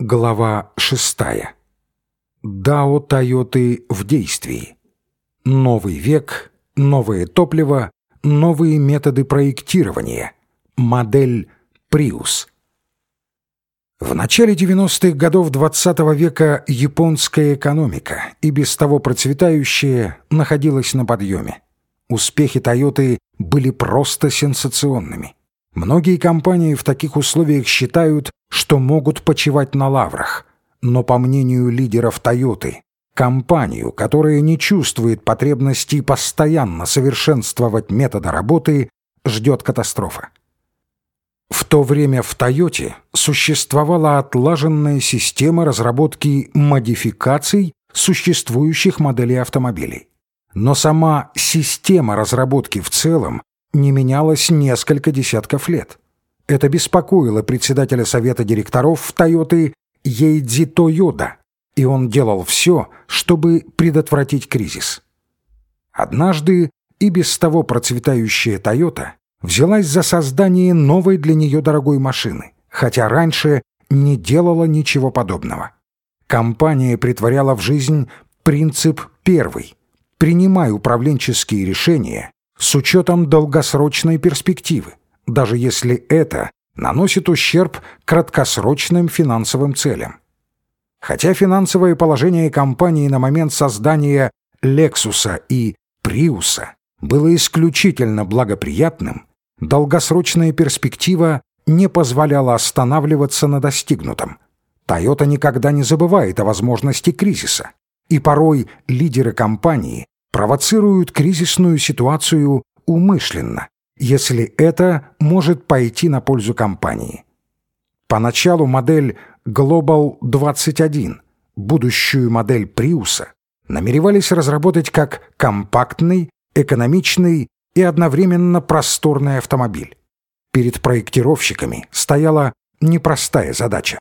Глава шестая. Дао Тойоты в действии. Новый век, новое топливо, новые методы проектирования. Модель Prius. В начале 90-х годов XX -го века японская экономика, и без того процветающая, находилась на подъеме. Успехи Тойоты были просто сенсационными. Многие компании в таких условиях считают, что могут почивать на лаврах. Но по мнению лидеров Тойоты, компанию, которая не чувствует потребности постоянно совершенствовать методы работы, ждет катастрофа. В то время в Тойоте существовала отлаженная система разработки модификаций существующих моделей автомобилей. Но сама система разработки в целом не менялась несколько десятков лет. Это беспокоило председателя совета директоров в «Тойоты» Ейдзи Тойода, и он делал все, чтобы предотвратить кризис. Однажды и без того процветающая «Тойота» взялась за создание новой для нее дорогой машины, хотя раньше не делала ничего подобного. Компания притворяла в жизнь принцип первый – принимай управленческие решения с учетом долгосрочной перспективы, даже если это наносит ущерб краткосрочным финансовым целям. Хотя финансовое положение компании на момент создания Lexus и Prius было исключительно благоприятным, долгосрочная перспектива не позволяла останавливаться на достигнутом. Toyota никогда не забывает о возможности кризиса, и порой лидеры компании провоцируют кризисную ситуацию умышленно, если это может пойти на пользу компании. Поначалу модель Global 21, будущую модель Приуса, намеревались разработать как компактный, экономичный и одновременно просторный автомобиль. Перед проектировщиками стояла непростая задача